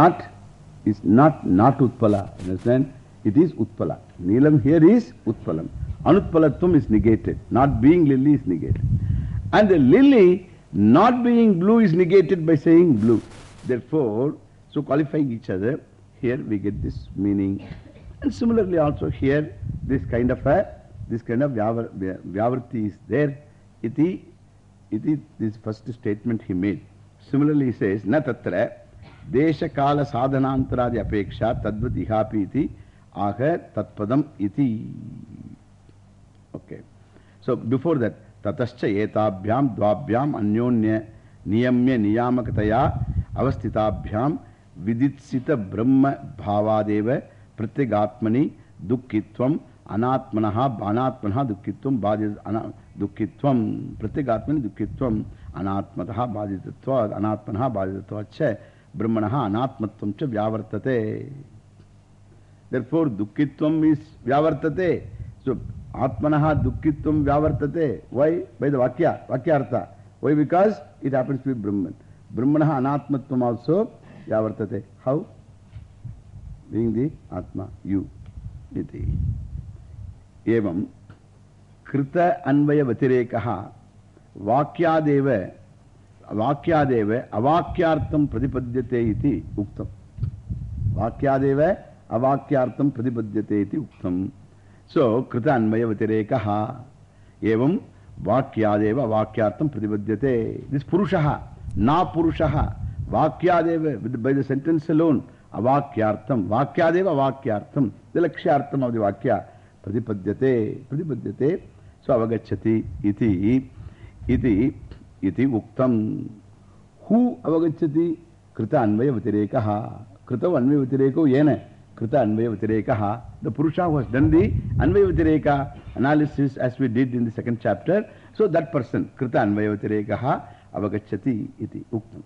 not, is not, not Utpala. Understand? It is Utpala. Neelam here is Utpalam. Anutpalatvam is negated. Not being lily is negated. And the lily not being blue is negated by saying blue. Therefore, so qualifying each other, here we get this meaning. And similarly also here, this kind of a, this kind of vyavar, vyavarti is there. Iti, iti, this first statement he made. Similarly he says, na tatra, sadhanantaradi apeksha tadvat ihapi iti, aha tatpadam iti. Okay. So before that, tatascha etabhyam dvabhyam anyonya niyamya niyamakataya avasthitabhyam viditsita brahma bhavadeva pratyagatmani dukkitvam anatmanaha anatmanaha dukkitvam bhajit dukkitvam pratyagatmani dukkitvam anatmataha bhajitatva anatmanaha bhajitatva cha brahmanaha anatmatvam cha vyavartate. Therefore, dukkitvam is vyavartate. So, Atmanaha dukkitvam vyavartate. Why? By the Vakya, Vakyartha. Why? Because it happens to be Brahman. Brahmanaha anatmatvam also vyavartate. How? Being the Atma, you. Iti. Evam Krita Anvaya Vatirekaha Vakyadeva वाक्यादेव अवाक्यार्थम प्रतिपद्यते इति उक्तम वाक्यादेव अवाक्यार्थम प्रतिपद्यते इति उक्तम सो कृत अन्वय व्यतिरेक एवं वाक्यादेव अवाक्यार्थम प्रतिपद्यते। दिस पुरुष ना पुरुष वाक्यादेव बाय द सेंटेंस अलोन अवाक्यार्थम वाक्यादेव अवाक्यार्थम द लक्ष्यार्थम वाक्य प्रतिपद्यते प्रतिपद्यते सो अवगछति इति इति उक्तम। हु अवगछति कृत अन्वय व्यतिरेक कृत अन्वय व्यतिरेको येन कृत अन्वय व्यतिरेक द पुरुषा हु हस् डन दि अन्वय व्यतिरेक analysis as we did in the second chapter so that person कृत अन्वय व्यतिरेक अवगछति इति उक्तम।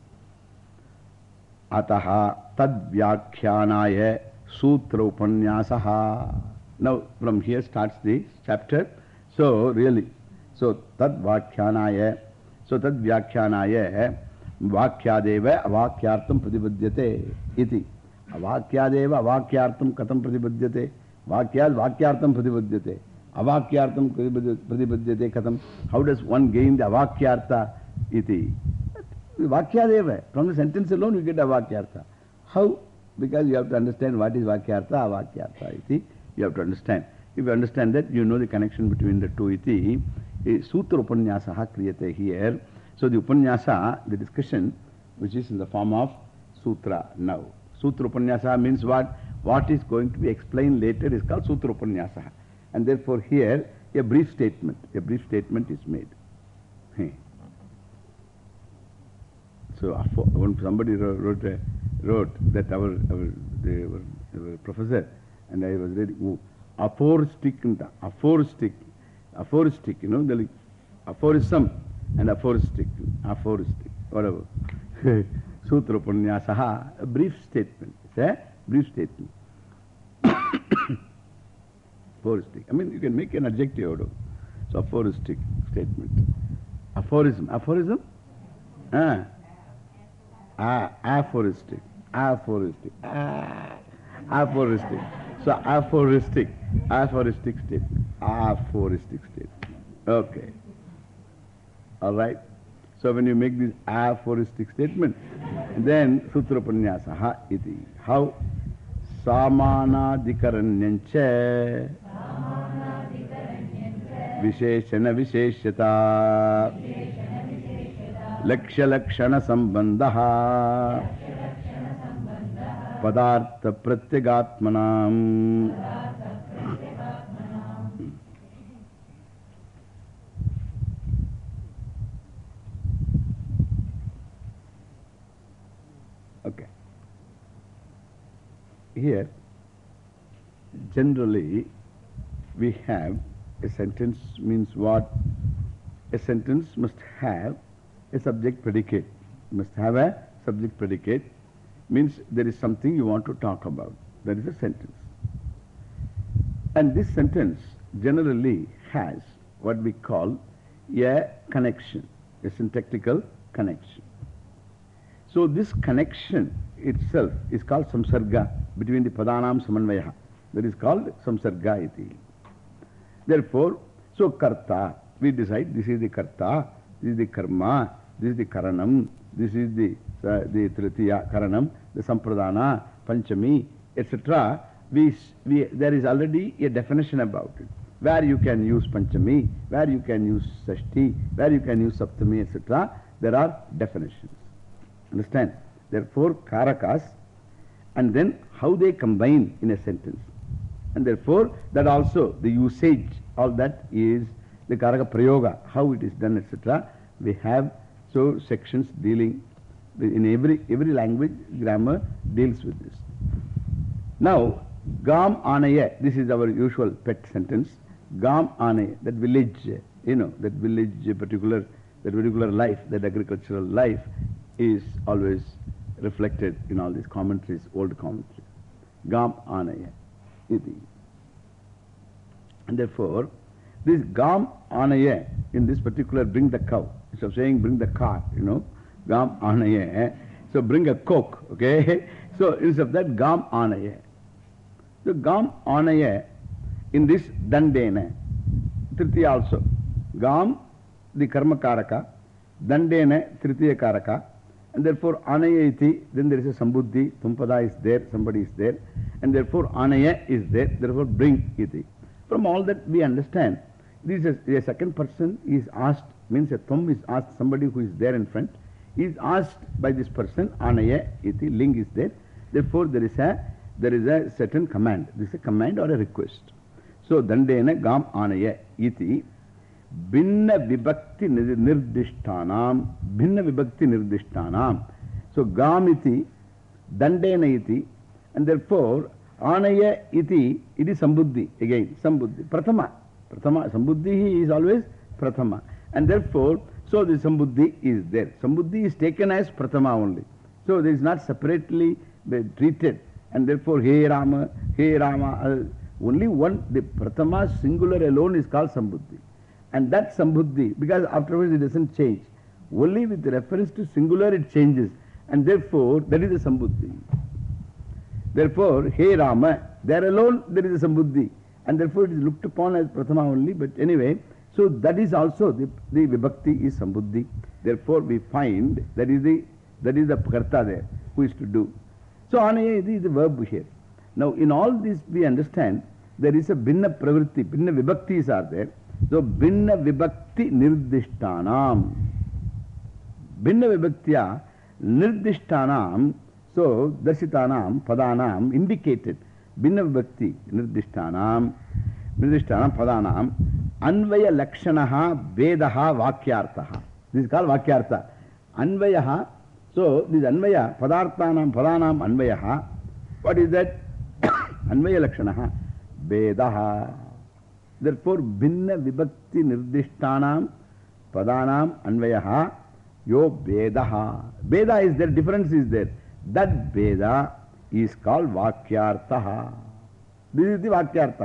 अतः तद्व्याख्यानाय सूत्र उपन्यास now from here starts this chapter so really so तद्व्याख्यानाय so tad vyakyanaya vakyadeva avakyartam pratipadyate iti. Avakyadeva avakyartam katam pratipadyate. Vakyad vakyartam pratipadyate. Avakyartam pratipadyate katam. How does one gain the avakyarta iti? Vakyadeva. From the sentence alone you get Avakyartha. How? Because you have to understand what is Vakyartha, Avakyartha iti. You have to understand. If you understand that, you know the connection between the two iti. Sutra Upanyasaha kriyate here. So the Upanyasa, the discussion, which is in the form of Sutra now. Sutra Upanyasa means what? What is going to be explained later is called Sutra Upanyasa. And therefore here, a brief statement, a brief statement is made. Hey. So when somebody wrote, wrote, wrote that our, our, the, our, our professor, and I was reading, oh, aphoristic, aphoristic, aphoristic, you know, the aphorism and aphoristic, aphoristic, whatever. Sutra Upanyasaha, a brief statement. It's a brief statement. aphoristic. I mean, you can make an adjective out of it. So, aphoristic statement. Aphorism. Aphorism? Ah. Ah, aphoristic. Aphoristic. Ah, aphoristic. So, aphoristic. Aphoristic statement. Aphoristic statement. Okay. All right. So, when you make this aphoristic statement, then Sutra Panyasaha iti. How? Samanadikaranyancha Visheshana Visheshyata Laksha Lakshana Sambandaha Padartha Pratyagatmanam Okay. Here, generally, we have a sentence means what? A sentence must have a subject predicate. Must have a subject predicate. Means there is something you want to talk about. That is a sentence. And this sentence generally has what we call a connection, a syntactical connection. So this connection itself is called samsarga between the padanam samanvaya. That is called samsarga iti. Therefore, so karta, we decide this is the karta, this is the karma, this is the karanam, this is the, the tritiya karanam, the sampradana, panchami, etc. We, we, there is already a definition about it. Where you can use panchami, where you can use sashti, where you can use saptami, etc. There are definitions. Understand? Therefore, karakas, and then how they combine in a sentence. And therefore, that also the usage, all that is the karaka prayoga, how it is done, etc. We have so sections dealing in every, every language, grammar deals with this. Now, Gam Anaya, this is our usual pet sentence. Gam Anaya, that village, you know, that village particular, that particular life, that agricultural life is always reflected in all these commentaries, old commentaries. Gam Anaya. And therefore, this Gam Anaya, in this particular bring the cow, instead of saying bring the cart, you know, Gam Anaya. So bring a coke, okay? So instead of that, Gam Anaya. So Gam Anaya in this Dandena, Tritiya also. Gam, the Karma Karaka, Dandena, Tritiya Karaka. And therefore, Anaya iti, then there is a Sambuddhi, Tumpada is there, somebody is there. And therefore, Anaya is there, therefore bring iti. From all that we understand, this is a, a second person is asked, means a Tum is asked, somebody who is there in front, is asked by this person, Anaya iti, ling is there. Therefore, there is a, there is a certain command. This is a command or a request. So, Dandena Gam Anaya iti. Binna vibhakti nirdishtanam, binna vibhakti nirdishtanam. So, gamiti, dandena iti, and therefore, anaya iti, it is sambuddhi, again, sambuddhi. Prathama, prathama, sambuddhi is always prathama. And therefore, so the sambuddhi is there. Sambuddhi is taken as prathama only. So, there is not separately treated. And therefore, hey Rama, hey Rama, uh, only one, the prathama singular alone is called sambuddhi. And that sambuddhi, because afterwards it doesn't change. Only with reference to singular it changes. And therefore, that is the sambuddhi. Therefore, hey Rama, there alone there is a sambuddhi. And therefore, it is looked upon as prathama only. But anyway, so that is also the, the vibhakti is sambuddhi. Therefore, we find that is the, that is the karta there who is to do. So, anaya is the verb here. Now, in all this we understand there is a binna pravritti, binna vibhaktis are there. So, binna vibhakti nirdishtanam. Binna vibhaktya nirdishtanam. So, dashitanam, padanam indicated. Binna vibhakti nirdishtanam. Nirdishtanam, padanam. अन्वय लक्षण वेद वाक्यार्थ। This काल वाक्यार्थ। अन्वय so this अन्वय पदार्था फलाना अन्वय। What is that अन्वय लक्षण, वेद। दर्पोर भिन्न विभक्ति निर्दिष्टा पदा अन्वय, यो वेद। वेद is there difference is there that Veda is call वाक्यार्थ। दिस् इज़ दि वाक्यार्थ।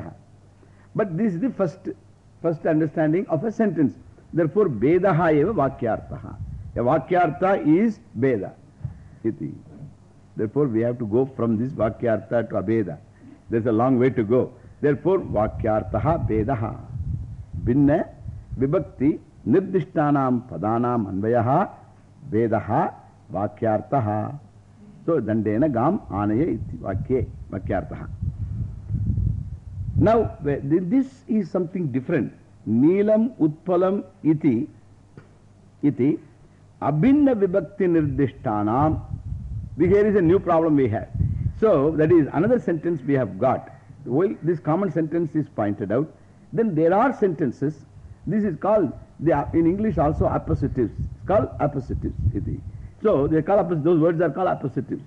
But this the first first understanding of a sentence. Therefore, Vedaha eva Vakyartaha. A Vakyartha is Veda. Iti. Therefore, we have to go from this Vakyartha to Abeda. There's a long way to go. Therefore, Vakyartaha Vedaha. Binna Vibhakti Nirdishtanam Padanam Anvayaha Vedaha Vakyartaha. So, Dandena Gam Anaya iti Vakye Vakyartaha. Now, this is something different. Neelam Utpalam iti iti Abhinna Vibhakti Nirdishtanam. Here is a new problem we have. So, that is another sentence we have got. While this common sentence is pointed out, then there are sentences. This is called, in English also appositives. It's called appositives. So, they those words are called appositives.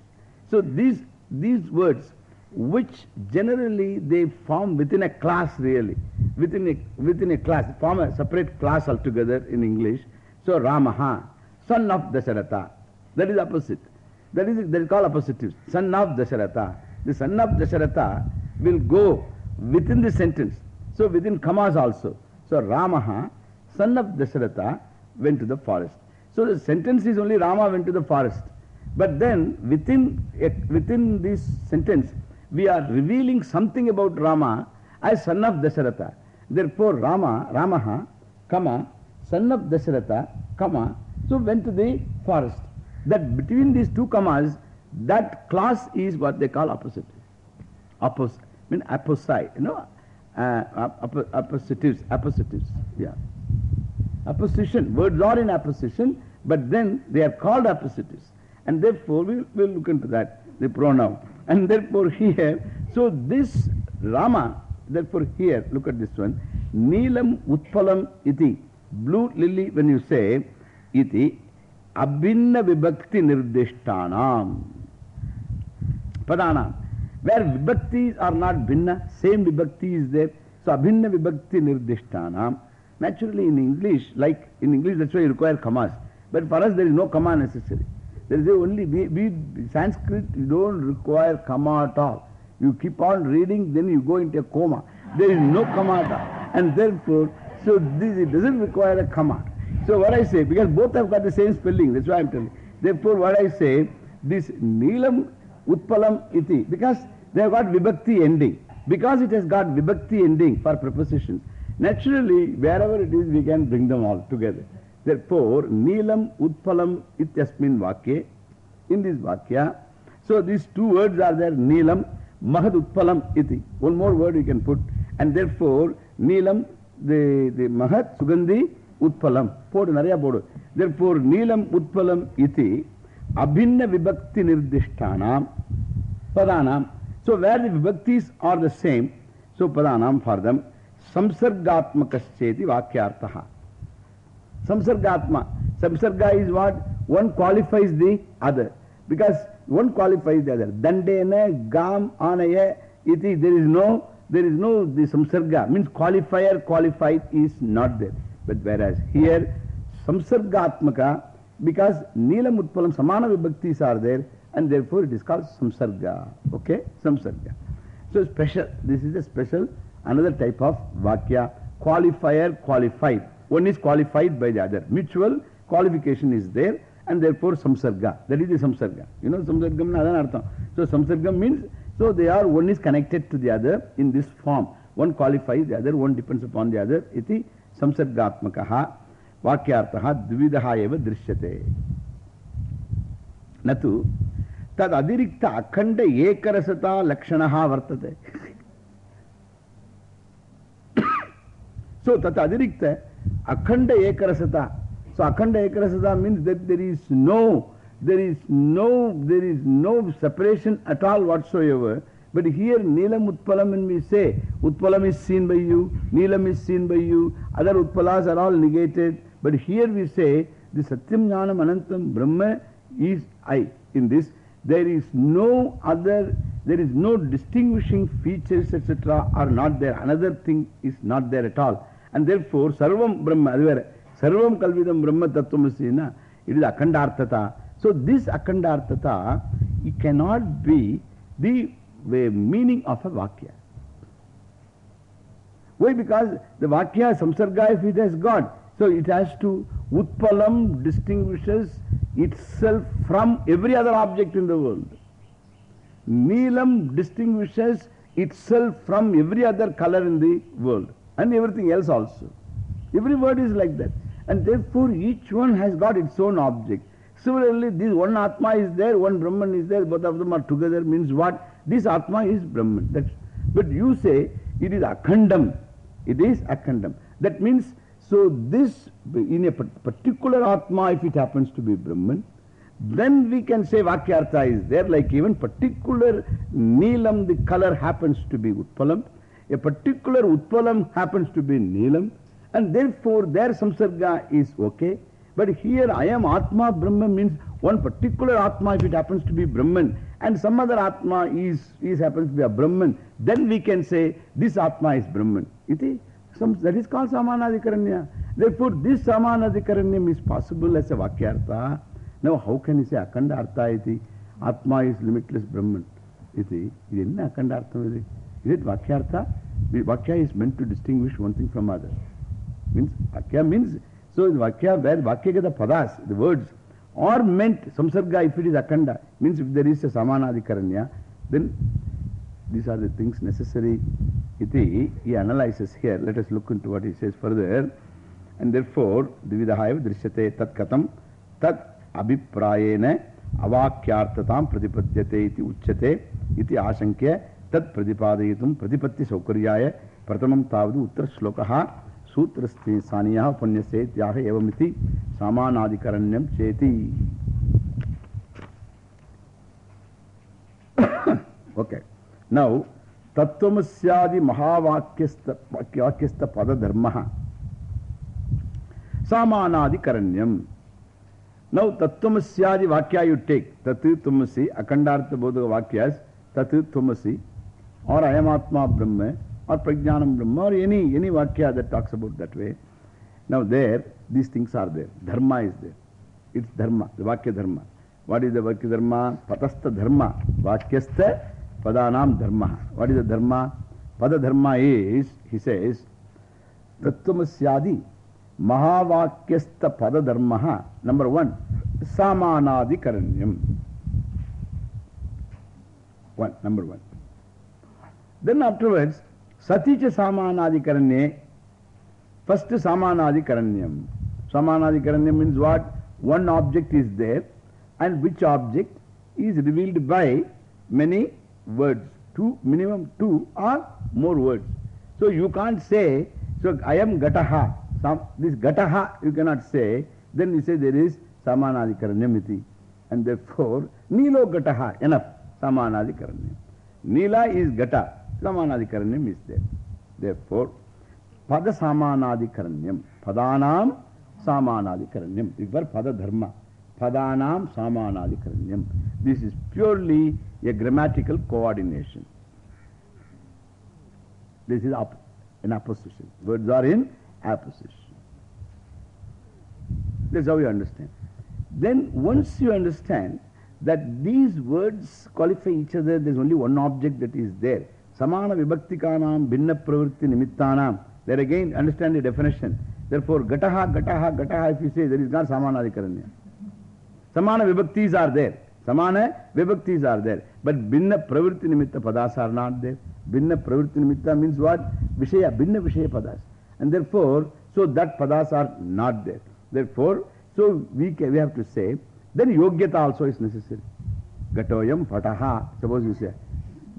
So, these, these words, which generally they form within a class really, within a, within a class, form a separate class altogether in English. So, Ramaha, son of Dasharatha, that is opposite. That is, that is called appositives. Son of Dasharatha. The son of Dasharatha will go within the sentence. So within commas also. So Ramaha, son of Dasharatha, went to the forest. So the sentence is only Rama went to the forest. But then within, within this sentence, we are revealing something about Rama as son of Dasharatha. Therefore, Rama, Ramaha, Kama, son of Dasharatha, comma, so went to the forest. That between these two Kamas, that class is what they call opposite. Oppos, mean apposite, you know, uh, app appositives, appositives, yeah. Opposition, words are in opposition, but then they are called oppositives. And therefore, we will look into that, the pronoun. And therefore, here, so this Rama, therefore, here, look at this one. Neelam Utpalam iti. Blue lily, when you say iti, abhinna vibhakti nirdishtanam. Padanam. Where vibhaktis are not bhinna, same vibhakti is there. So, abhinna vibhakti nirdishtanam. Naturally, in English, like in English, that's why you require commas. But for us, there is no comma necessary. There is only, we, we, Sanskrit, you don't require comma at all. You keep on reading, then you go into a coma. There is no comma at all. And therefore, so this, it doesn't require a comma. So what I say, because both have got the same spelling, that's why I'm telling. Therefore, what I say, this Neelam Utpalam iti, because they have got vibhakti ending. Because it has got vibhakti ending for prepositions, naturally, wherever it is, we can bring them all together. Therefore, Neelam Utpalam ityasmin vakye, in this vakya, so these two words are there, Neelam, Mahad Utpalam iti. One more word we can put. And therefore, Neelam, the, the Mahat Sugandhi Utpalam. Podu Naraya Podu. Therefore, Neelam Utpalam iti Abhinna Vibhakti Nirdishtanam Padanam. So, where the Vibhaktis are the same, so Padanam for them, Samsargatmakascheti Vakyartaha. Samsargatma. Samsarga is what? One qualifies the other. Because one qualifies the other. Dandena, Gam, Anaya, iti, there is no, there is no, the samsarga, means qualifier, qualified is not there. But whereas here, samsargatmaka, because Neelam Utpalam, Samana Vibhaktis are there, and therefore it is called samsarga. Okay? Samsarga. So special, this is a special, another type of vakya. Qualifier, qualified. One is qualified by the other. Mutual qualification is there and therefore samsarga. That is the samsarga. You know samsargam na adhan artham. So samsargam means, so they are, one is connected to the other in this form. One qualifies the other, one depends upon the other. Iti samsargatmakaha vakyartaha dvidaha eva drishyate. Natu tad adirikta akhanda ekarasata lakshanaha vartate. So tat adirikta Akhanda Ekarasata. So Akhanda Ekarasata means that there is no, there is no, there is no separation at all whatsoever. But here Neelam Utpalam when we say, Utpalam is seen by you, Neelam is seen by you, other Utpalas are all negated. But here we say, the Satyam Jnanam Anantam Brahma is I. In this, there is no other, there is no distinguishing features etc. are not there. Another thing is not there at all. And therefore, Sarvam Brahma, Sarvam Kalvidam Brahma Tattvamasina, it is Akhandartata. So this Akhandartata, it cannot be the meaning of a Vakya. Why? Because the Vakya, Samsarga, if it has got, so it has to, Utpalam distinguishes itself from every other object in the world. Neelam distinguishes itself from every other color in the world and everything else also. Every word is like that. And therefore each one has got its own object. Similarly, this one Atma is there, one Brahman is there, both of them are together means what? This Atma is Brahman. That's, but you say it is Akhandam. It is Akhandam. That means, so this, in a particular Atma, if it happens to be Brahman, then we can say Vakyartha is there, like even particular Neelam, the color happens to be Utpalam. a particular Utpalam happens to be Neelam and therefore their samsarga is okay. But here I am Atma Brahma means one particular Atma if it happens to be Brahman and some other Atma is, is happens to be a Brahman then we can say this Atma is Brahman. Iti? Some, that is called Samanadikaranya. Therefore this Samanadikaranyam is possible as a Vakyartha. Now how can you say Akanda Artha iti? Atma is limitless Brahman. Iti? Iti enna Akanda Artha iti? Is it Vakyartha? Vakya is meant to distinguish one thing from other. Means, Vakya means, so Vakya, where Vakya the padas, the words, or meant samsarga if it is akanda, means if there is a samanadikaranya, then these are the things necessary. Iti, he analyzes here. Let us look into what he says further. And therefore, Dividahaya Drishyate Tat Katam Tat Abhiprayena Avakyartatam Pratipadyate iti Uchyate iti Ashankya Tavadu Uttar Shlokaha Sutrasti Saniyaha Panyase Tyaha Evamiti Samanadikaranyam Cheti. Okay. Now, Tattvamasyaadi Mahavakyasta Vakyasta Pada Dharmaha Samanadi Karanyam. Now, Tattvamasyaadi Vakya you take. Tatu Tumasi, Akandartha Bodha Vakyas, Tatu Tumasi, or I am Atma Brahma, or Prajnanam Brahma, or any, any Vakya that talks about that way. Now, there, these things are there. Dharma is there. It's Dharma, the Vakya Dharma. What is the Vakya Dharma? Patastha Dharma. Vakyastha Padanam Dharma. What is the Dharma? Pada Dharma is, he says, Tattvamasyaadi Mahavakyastha Pada Dharma. Number one, Samanadi Karanyam. One, number one. Then afterwards, Saticha Samanadi Karanye. First Samanadi Karanyam. Samanadi Karanyam means what? One object is there and which object is revealed by many words. Two, minimum two or more words. So you can't say, so I am Gataha. Some, this Gataha you cannot say. Then you say there is Samanadikaranyamiti. And therefore, Nilo Gataha, enough. Samanadikaranyam. Nila is Gata. Samanadikaranyam is there. Therefore, Pada Samanadikaranyam. Padanam Samanadikaranyam. This Pada Dharma. This is purely a grammatical coordination. This is op an opposition. Words are in opposition. That's how you understand. Then once you understand that these words qualify each other, there's only one object that is there. Samana vibhaktikanam binna pravritti nimittanam. There again understand the definition. Therefore, gataha, gataha, gataha, if you say, there is not samanadikaranya. Samana vibhaktis are there. Samana vibhaktis are there. But binna pravritti nimitta padas are not there. Binna pravritti nimitta means what? Vishaya, binna vishaya padas. And therefore, so that padas are not there. Therefore, so we, can, we have to say, then yogyata also is necessary. Gatoyam fataha. Suppose you say,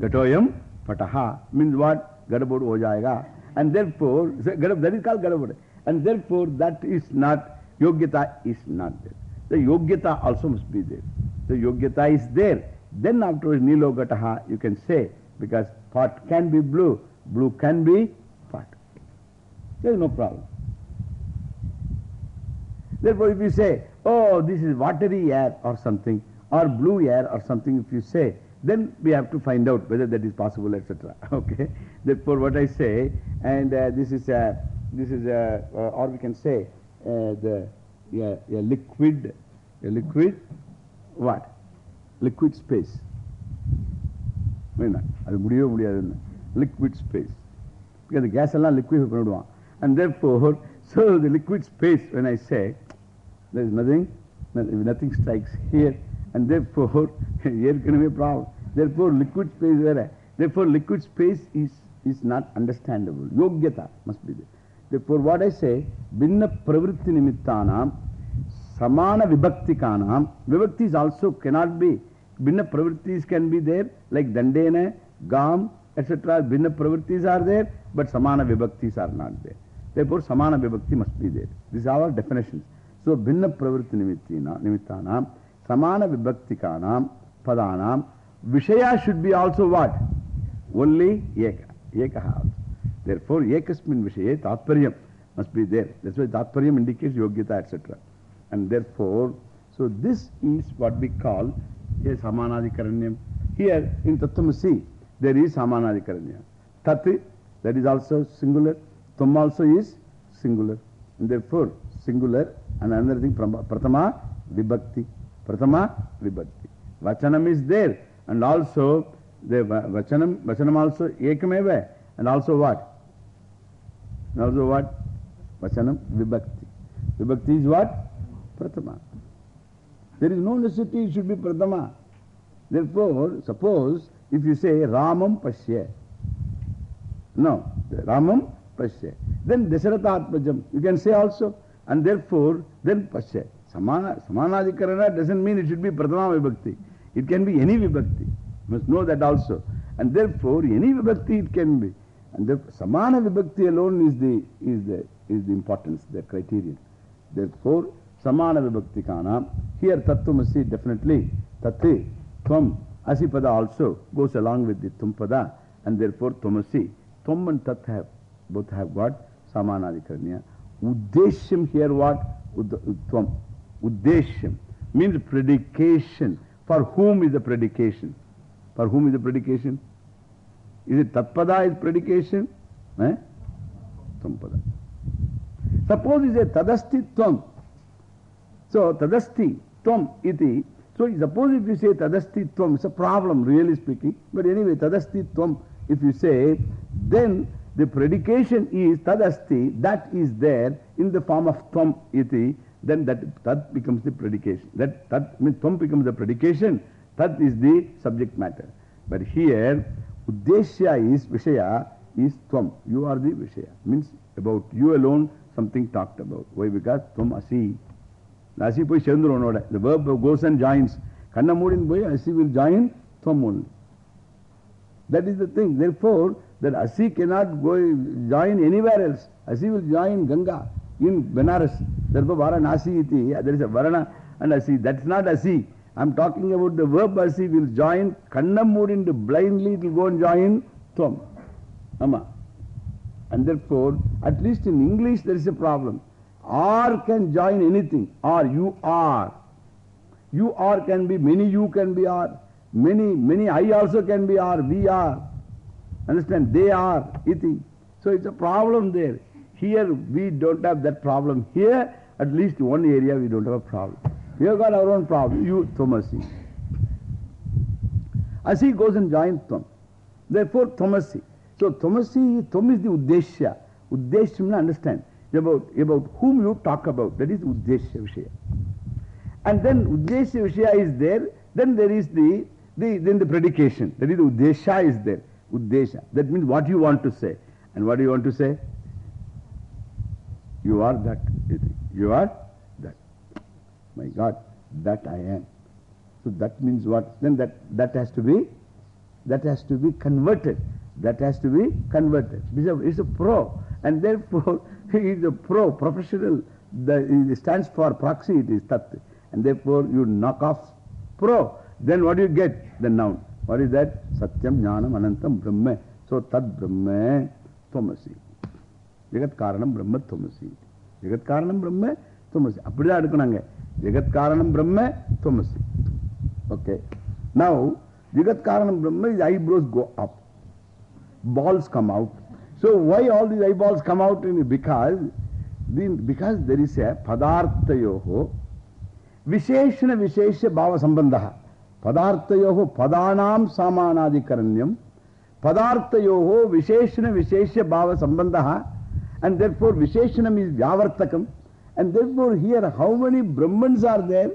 Gatoyam fataha means what? Gadabod ho. And therefore, that is called Gadabod. And therefore, that is not, yogyata is not there. The yogyata also must be there. The yogyata is there. Then afterwards, nilo gataha, you can say, because pot can be blue, blue can be pot. There is no problem. Therefore, if you say, oh, this is watery air or something, or blue air or something, if you say, then we have to find out whether that is possible, etc. Okay. Therefore, what I say, and uh, this is a, this is a, uh, or we can say, uh, the yeah, a liquid, a liquid, what? Liquid space. Liquid space. Because the gas is liquid. And therefore, so the liquid space, when I say, there is nothing, nothing strikes here, and therefore, a problem. Therefore, liquid space, where, therefore, liquid space is, is not understandable. Yogyata must be there. Therefore, what I say, binna pravritti nimittanam, samana vibhaktikanam, vibhaktis also cannot be, binna pravrittis can be there, like dandena, gam, etc. Binna pravrittis are there, but samana vibhaktis are not there. Therefore, samana vibhakti must be there. These are our definitions. So, binna pravritti nimittanam, samana vibhaktikanam, padanam, vishaya should be also what? Only eka. Ekaha also. Therefore, ekasmin vishaye tatparyam must be there. That's why tatparyam indicates yogyata, etc. And therefore, so this is what we call a samanadikaranyam. Here in Tattvamasi, there is samanadikaranya. Tat, that is also singular. Tum also is singular. And therefore, singular and another thing, pratama vibhakti. Pratama vibhakti. Vachanam is there. And also, the vachanam, vachanam also ekameva. And also what? And also what? Vachanam vibhakti. Vibhakti is what? Pratama. There is no necessity it should be Pradama. Therefore, suppose if you say Ramam Pashya. No, Ramam Pashya. Then Dasharatha Atmajam. You can say also. And therefore, then Pashya. Samana, Samanadikarana doesn't mean it should be Pradama Vibhakti. It can be any Vibhakti. You must know that also. And therefore, any Vibhakti it can be. And the Samana Vibhakti alone is the, is the, is the importance, the criterion. Therefore, Samana Vibhakti Kana. Here Tattvamasi definitely. Tatti, Tvam, Asipada also goes along with the Tumpada. And therefore, Tvamasi. Tvam and Tat have, both have got Samanadikaranya. Uddeshyam here what? Tvam. Uddeshyam means predication. For whom is the predication? For whom is the predication? Is it Tatpada is predication? Eh? Thampada. Suppose it's a Tadasti Tvam. So Tadasti Tvam iti. So suppose if you say Tadasti Tvam, it's a problem really speaking. But anyway, Tadasti Tvam, if you say, then the predication is Tadasti, that is there in the form of Tvam iti. Then that, that becomes the predication. That, that means Tvam becomes the predication. That is the subject matter. But here, Uddeshya is Vishaya, is Tvam. You are the Vishaya. Means about you alone something talked about. Why? Because Tvam Asi. Asi poi Chandronoda. The verb goes and joins. Kanna Kannamudin boy, Asi will join Tvam only. That is the thing. Therefore, that Asi cannot go join anywhere else. Asi will join Ganga in Benares. Therefore, Varanasi iti. There is a Varana and Asi. That's not Asi. I am talking about the verb Asi will join Kannamudin blindly, it will go and join Tvam. Ama. And therefore, at least in English there is a problem. R can join anything. R, you are. You are can be, many you can be R. Many, many I also can be R. We are. Understand? They are. Iti. So it's a problem there. Here we don't have that problem. Here, at least one area we don't have a problem. We have got our own problem. You, Thomasi. Asi goes and joins Tvam. Therefore, Thomasi. So, Thomasi, Thom is the Uddeshya. Uddeshya, understand. About, about whom you talk about. That is Uddeshya Vishaya. And then Uddeshya Vishaya is there. Then there is the, the, then the predication. That is Uddeshya is there. Uddeshya. That means what you want to say. And what do you want to say? You are that. You are that. My God, that I am. So that means what? Then that, that has to be, that has to be converted. That has to be converted. It's a, it's a pro. And therefore, he is a pro, professional. The, it stands for proxy, it is tat. And therefore, you knock off pro. Then what do you get? The noun. What is that? Satyam, Jnanam, Anantam, Brahma. So, Tad Brahma, Thomasi. Jagat Karanam Brahma Thomasi. Jagat Karanam Brahma Thomasi. அப்படிதான் எடுக்கணுங்க Jagat Karanam Brahma Thomasi. Okay. Now, Jagat Karanam Brahma, his eyebrows go up. Balls come out. So, why all these eyeballs come out? Because, because there is a Padarthayoho Visheshana Vishesha Bhava Sambandha. Padarthayoho Padanam Samanadikaranyam. Padarthayoho Visheshana Vishesha Bhava Sambandha. And therefore, Visheshanam is Vyavartakam. And therefore, here, how many Brahmans are there?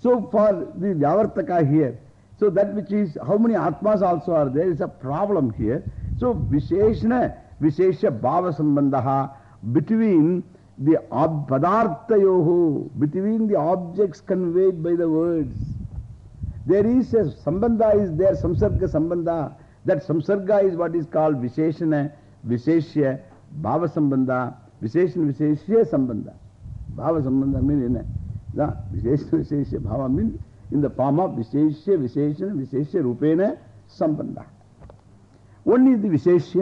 So, for the Vyavartaka here, so that which is, how many Atmas also are there is a problem here. So, Visheshana, Vishesha Bhava Sambandha between the Padarthayoho, between the objects conveyed by the words. There is a Sambandha is there, Samsarga Sambandha. That Samsarga is what is called Visheshana, Visheshya, भाव संबंध विशेष विशेष संबंध भाव संबंध mean विशेष विशेष भाव mean in the विशेष विशेष विशेष रूपेण संबंध own is the विशेष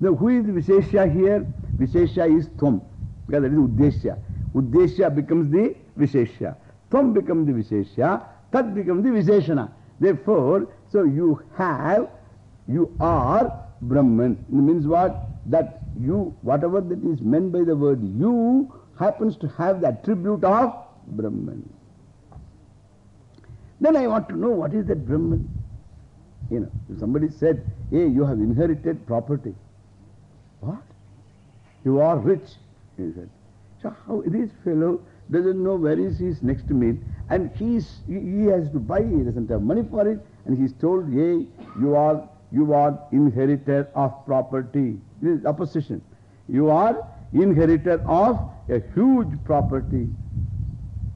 हू इज़ विशेष हियर विशेष इज़ थम इज़ उद्देश्य उद्देश्य बिकम दि विशेष थम बिकम दि विशेष तद बिकम द विशेषण therefore so you have you are Brahman means what That you, whatever that is meant by the word you, happens to have the attribute of Brahman. Then I want to know what is that Brahman? You know, if somebody said, hey, you have inherited property. What? You are rich. He said. So how this fellow, doesn't know where is his next meal, and he's, he, he has to buy, he doesn't have money for it, and he's told, hey, you are, you are inheritor of property. This is opposition. You are inheritor of a huge property.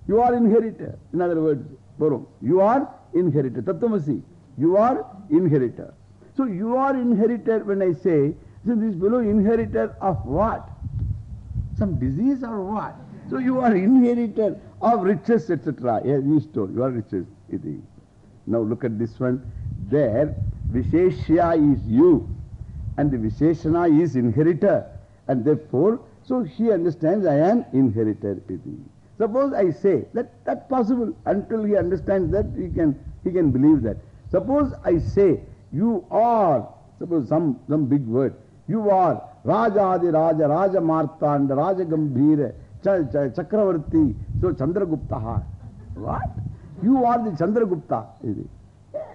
You are inheritor. In other words, Borom, you are inheritor. Tattvamasi, you are inheritor. So you are inheritor when I say, so this below inheritor of what? Some disease or what? So you are inheritor of riches, etc. Yes, you store, you are riches. Now look at this one. There, Visheshya is you, and the Visheshana is inheritor. And therefore, so he understands I am inheritor. Suppose I say that that's possible until he understands that he can, he can believe that. Suppose I say you are, suppose some, some big word, you are Raja Adi Raja, Raja Martanda, Raja Gambhira, Chakravarti, so Chandragupta. What? You are the Chandragupta.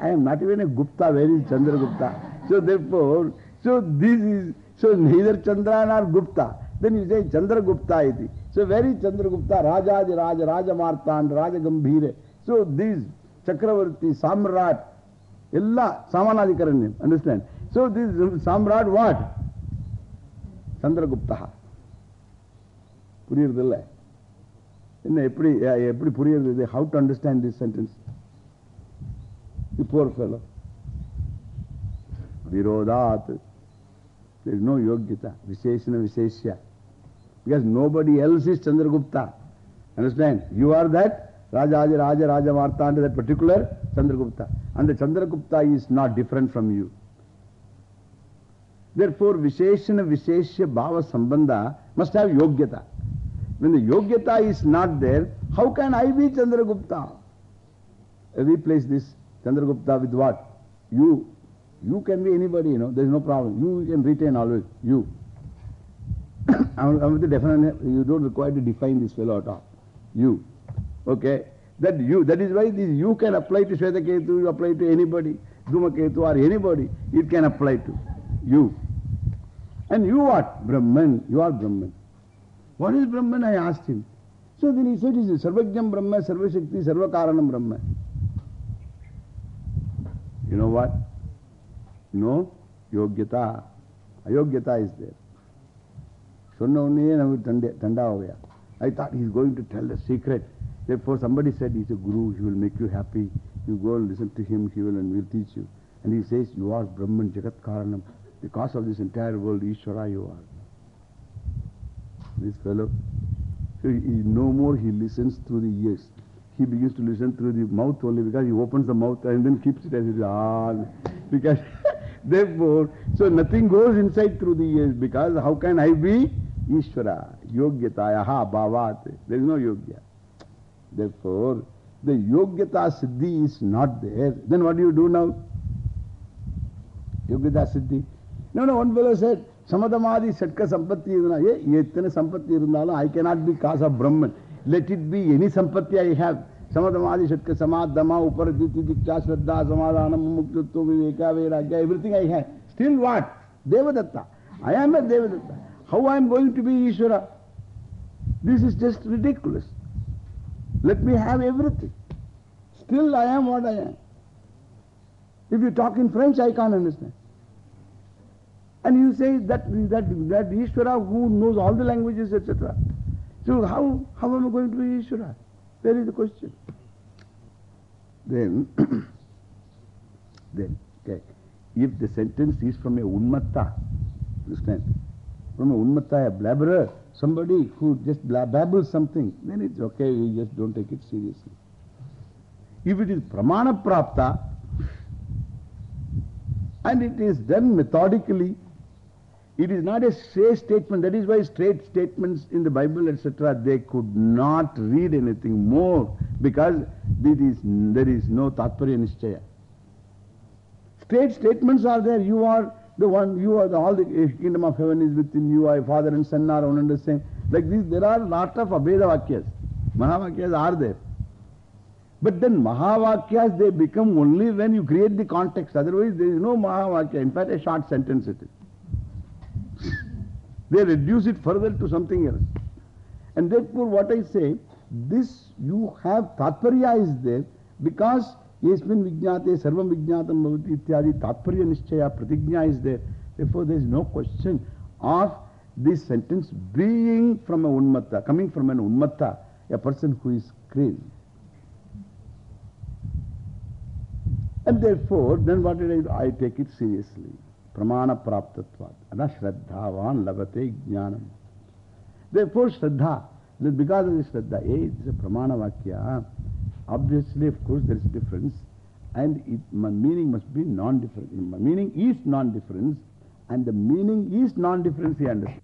I am not even a Gupta, is Chandragupta? So therefore, so this is, so neither Chandra nor Gupta. Then you say Chandragupta iti. So very Chandragupta, Rajadi Raja, Raja Martand, Raja Gambhira. So these Chakravarti, Samrat, illa Samanadikaranyam. Understand? So this Samrat what? Chandragupta. புரியுறதில்ல என்ன எப்படி எப்படி புரியுறது how to understand this sentence the poor fellow virodat there is no yogyata visheshana visheshya because nobody else is Chandragupta understand you are that Rajaji Raja Raja Martanda that particular Chandragupta and the Chandragupta is not different from you Therefore, Visheshana Visheshya Bhava Sambandha must have Yogyata. When the Yogyata is not there, how can I be Chandragupta? Replace this Chandragupta with what? You. You can be anybody, you know, there is no problem. You can retain always. You. I'm the definite, you don't require to define this fellow at all. You. Okay? That you, that is why this you can apply to Shvetaketu, you apply to anybody, Dhumaketu or anybody, it can apply to. You. And you what? Brahman. You are Brahman. What is Brahman? I asked him. So then he said, it is Sarvajnam Brahma, Sarvashakti, Sarvakaranam Brahma. You know what? No Yogyata. Ayogyata is there. Sonna tanda gaya. I thought he is going to tell the secret. Therefore somebody said he is a guru, he will make you happy. You go and listen to him, he will and will teach you. And he says, you are Brahman, Jagat Karanam. The cause of this entire world, Ishvara, you are. This fellow, so he, no more he listens through the ears. He begins to listen through the mouth only because he opens the mouth and then keeps it as it is. Ah, because therefore, so nothing goes inside through the ears because how can I be Ishvara? Yogyatayaha bhavat. There is no Yogya. Therefore, the Yogyata Siddhi is not there. Then what do you do now? Yogyata Siddhi. No, no, one fellow said, Samadamadi Satka Sampatti Idana. Ye, Yetana Sampatti Irundala, I cannot be cause of Brahman. Let it be any Sampatti I have. समदमादि षट के समाध दमा ऊपर द्वितीय दीक्षा, श्रद्धा, समाधान, मुक्तत्व, विवेक, वैराग्य everything I है still what Devadatta I am a Devadatta how I am going to be Ishvara this is just ridiculous let me have everything still I am what I am if you talk in French I can't understand And you say that that that Ishvara who knows all the languages etc. So how how am I going to be Ishvara? There is the question. Then, then, okay, if the sentence is from a Unmatta, understand? From a Unmatta, a blabberer, somebody who just babbles something, then it's okay, you just don't take it seriously. If it is Pramana Prapta, and it is done methodically, it is not a straight statement. That is why straight statements in the Bible, etc., they could not read anything more because there is, there is no Tatparya Nishchaya. Straight statements are there. You are the one, you are the, all the eh, kingdom of heaven is within you. I, father and son are one and the same. Like this, there are lot of Abheda Vakyas. Mahavakyas are there. But then Mahavakyas, they become only when you create the context. Otherwise, there is no Mahavakya. In fact, a short sentence it is. They reduce it further to something else. And therefore what I say, this you have Tatparya is there because Yesmin Vijnate Sarvam Vijnatam Bhavati Ityadi Tatparya Nishchaya Pratigna is there. Therefore, there is no question of this sentence being from a Unmatta, coming from an Unmatta, a person who is crazy. And therefore, then what did I do? I take it seriously. Pramana praptatvat. Ana shraddhavan lavate jnanam. Therefore, shraddha, because of this shraddha, hey, it is a pramana vakya. Obviously, of course, there is difference. And it, meaning must be non-different. Meaning is non-difference. And the meaning is non-difference, he understands.